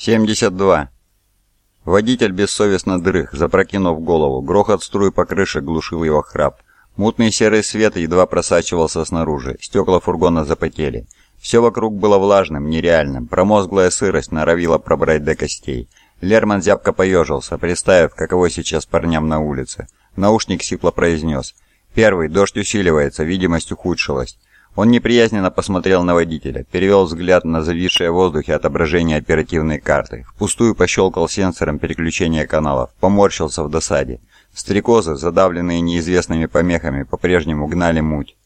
72. Водитель бессовестно дрых, запрокинув голову. Грохот струй по крыше глушил его храп. Мутный серый свет едва просачивался снаружи. Стекла фургона запотели. Все вокруг было влажным, нереальным. Промозглая сырость норовила пробрать до костей. Лерман зябко поежился, представив, каково сейчас парням на улице. Наушник сипло произнес. «Первый, дождь усиливается, видимость ухудшилась». Он неприязненно посмотрел на водителя, перевел взгляд на зависшее в воздухе отображение оперативной карты, впустую пощелкал сенсором переключения каналов, поморщился в досаде. Стрекозы, задавленные неизвестными помехами, по-прежнему гнали муть.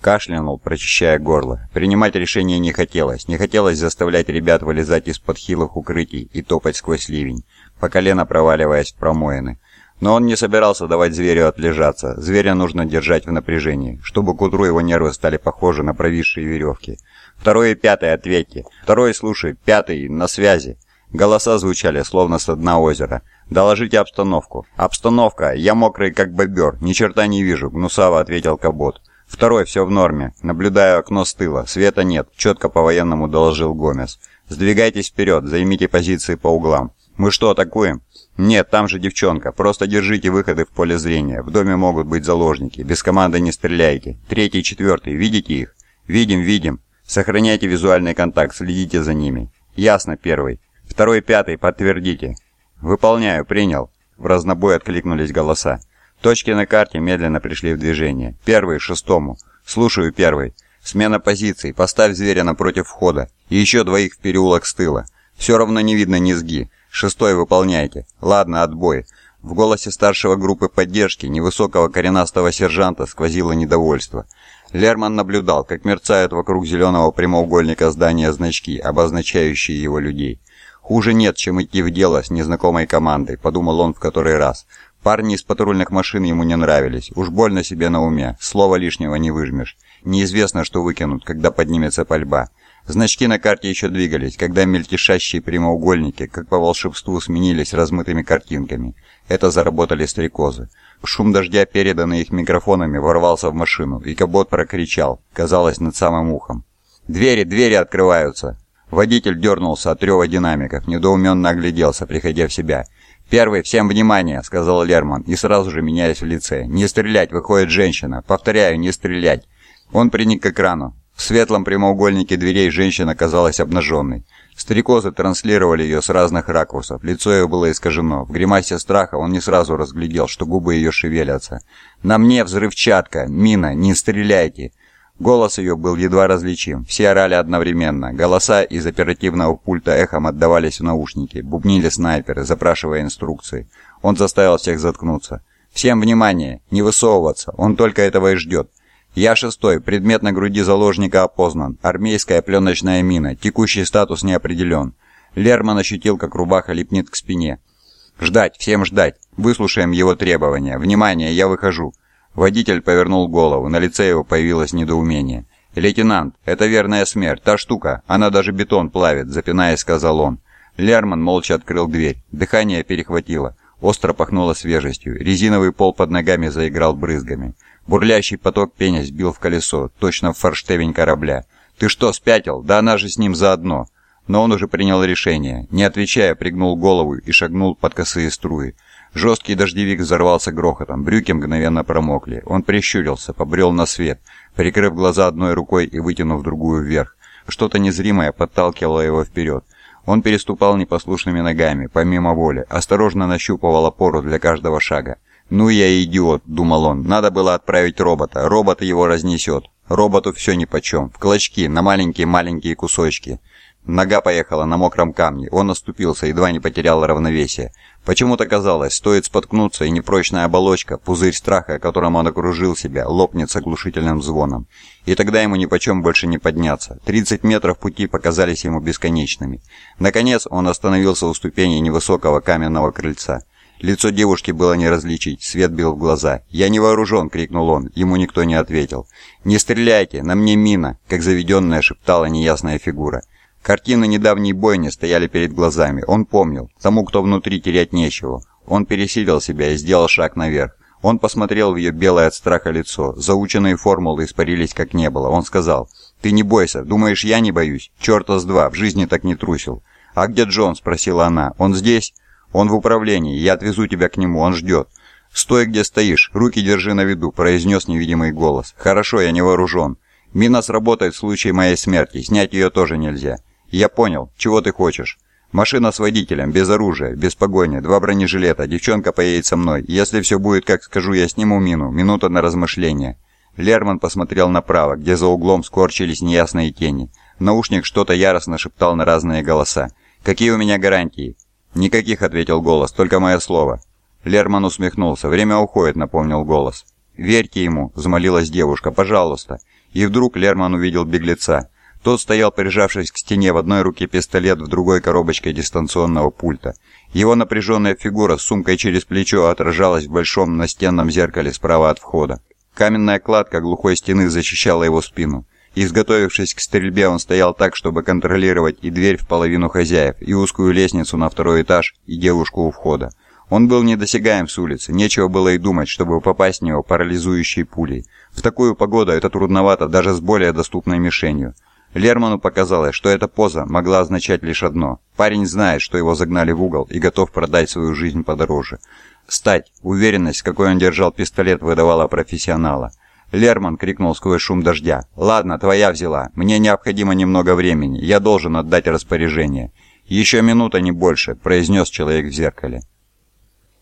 Кашлянул, прочищая горло. Принимать решение не хотелось. Не хотелось заставлять ребят вылезать из-под хилых укрытий и топать сквозь ливень, по колено проваливаясь в промоины. Но он не собирался давать зверю отлежаться. Зверя нужно держать в напряжении, чтобы к утру его нервы стали похожи на провисшие веревки. Второй и пятый ответьте. Второй слушай, пятый на связи. Голоса звучали, словно с дна озера. «Доложите обстановку». «Обстановка. Я мокрый, как бобер. Ни черта не вижу», — гнусаво ответил Кабот. «Второй, все в норме. Наблюдаю окно с тыла. Света нет», — четко по-военному доложил Гомес. «Сдвигайтесь вперед, займите позиции по углам». «Мы что, атакуем?» «Нет, там же девчонка. Просто держите выходы в поле зрения. В доме могут быть заложники. Без команды не стреляйте. Третий, четвертый. Видите их?» «Видим, видим. Сохраняйте визуальный контакт, следите за ними». «Ясно, первый. Второй, пятый. Подтвердите». «Выполняю, принял». В разнобой откликнулись голоса. Точки на карте медленно пришли в движение. Первый, шестому. «Слушаю, первый. Смена позиций. Поставь зверя напротив входа. И еще двоих в переулок с тыла. Все равно не видно низги. «Шестой выполняйте. Ладно, отбой». В голосе старшего группы поддержки невысокого коренастого сержанта сквозило недовольство. Лерман наблюдал, как мерцают вокруг зеленого прямоугольника здания значки, обозначающие его людей. «Хуже нет, чем идти в дело с незнакомой командой», — подумал он в который раз. Парни из патрульных машин ему не нравились. Уж больно себе на уме, слова лишнего не выжмешь. Неизвестно, что выкинут, когда поднимется пальба. Значки на карте еще двигались, когда мельтешащие прямоугольники, как по волшебству, сменились размытыми картинками. Это заработали стрекозы. Шум дождя, переданный их микрофонами, ворвался в машину, и Кабот прокричал, казалось, над самым ухом. «Двери, двери открываются!» Водитель дернулся от рева динамиков, недоуменно огляделся, приходя в себя. «Первый, всем внимание!» — сказал Лерман, и сразу же меняясь в лице. «Не стрелять!» — выходит женщина. «Повторяю, не стрелять!» Он приник к экрану. В светлом прямоугольнике дверей женщина казалась обнаженной. Стрекозы транслировали ее с разных ракурсов, лицо ее было искажено. В гримасе страха он не сразу разглядел, что губы ее шевелятся. «На мне взрывчатка! Мина! Не стреляйте!» Голос ее был едва различим. Все орали одновременно. Голоса из оперативного пульта эхом отдавались в наушники. Бубнили снайперы, запрашивая инструкции. Он заставил всех заткнуться. «Всем внимание! Не высовываться! Он только этого и ждет!» Я шестой. Предмет на груди заложника опознан. Армейская пленочная мина. Текущий статус не определен. Лерман ощутил, как рубаха липнет к спине. «Ждать, всем ждать. Выслушаем его требования. Внимание, я выхожу». Водитель повернул голову. На лице его появилось недоумение. «Лейтенант, это верная смерть. Та штука, она даже бетон плавит», — запинаясь, сказал он. Лерман молча открыл дверь. Дыхание перехватило. Остро пахнуло свежестью. Резиновый пол под ногами заиграл брызгами. Бурлящий поток пеня сбил в колесо, точно в форштевень корабля. «Ты что, спятил? Да она же с ним заодно!» Но он уже принял решение. Не отвечая, пригнул голову и шагнул под косые струи. Жесткий дождевик взорвался грохотом, брюки мгновенно промокли. Он прищурился, побрел на свет, прикрыв глаза одной рукой и вытянув другую вверх. Что-то незримое подталкивало его вперед. Он переступал непослушными ногами, помимо воли, осторожно нащупывал опору для каждого шага. «Ну я идиот», — думал он, — «надо было отправить робота, робот его разнесет. Роботу все нипочем, в клочки, на маленькие-маленькие кусочки». Нога поехала на мокром камне, он оступился, едва не потерял равновесие. Почему-то казалось, стоит споткнуться, и непрочная оболочка, пузырь страха, которым он окружил себя, лопнет с оглушительным звоном. И тогда ему нипочем больше не подняться. 30 метров пути показались ему бесконечными. Наконец он остановился у ступени невысокого каменного крыльца. Лицо девушки было не различить, свет бил в глаза. «Я не вооружен!» — крикнул он. Ему никто не ответил. «Не стреляйте! На мне мина!» — как заведенная шептала неясная фигура. Картины недавней бойни стояли перед глазами. Он помнил. Тому, кто внутри, терять нечего. Он пересилил себя и сделал шаг наверх. Он посмотрел в ее белое от страха лицо. Заученные формулы испарились как не было. Он сказал, «Ты не бойся. Думаешь, я не боюсь? Черта с два. В жизни так не трусил». «А где Джон?» – спросила она. «Он здесь?» «Он в управлении. Я отвезу тебя к нему. Он ждет». «Стой, где стоишь. Руки держи на виду», – произнес невидимый голос. «Хорошо, я не вооружен. Мина сработает в случае моей смерти. Снять ее тоже нельзя». «Я понял. Чего ты хочешь?» «Машина с водителем, без оружия, без погони, два бронежилета. Девчонка поедет со мной. Если все будет, как скажу, я сниму мину. Минута на размышление». Лерман посмотрел направо, где за углом скорчились неясные тени. Наушник что-то яростно шептал на разные голоса. «Какие у меня гарантии?» «Никаких», — ответил голос, — «только мое слово». Лерман усмехнулся. «Время уходит», — напомнил голос. «Верьте ему», — взмолилась девушка, — «пожалуйста». И вдруг Лерман увидел беглеца. Тот стоял, прижавшись к стене, в одной руке пистолет, в другой коробочкой дистанционного пульта. Его напряженная фигура с сумкой через плечо отражалась в большом настенном зеркале справа от входа. Каменная кладка глухой стены защищала его спину. Изготовившись к стрельбе, он стоял так, чтобы контролировать и дверь в половину хозяев, и узкую лестницу на второй этаж, и девушку у входа. Он был недосягаем с улицы, нечего было и думать, чтобы попасть в него парализующей пулей. В такую погоду это трудновато даже с более доступной мишенью. Лерману показалось, что эта поза могла означать лишь одно. Парень знает, что его загнали в угол и готов продать свою жизнь подороже. Стать, уверенность, какой он держал пистолет, выдавала профессионала. Лерман крикнул сквозь шум дождя. «Ладно, твоя взяла. Мне необходимо немного времени. Я должен отдать распоряжение». «Еще минута, не больше», – произнес человек в зеркале.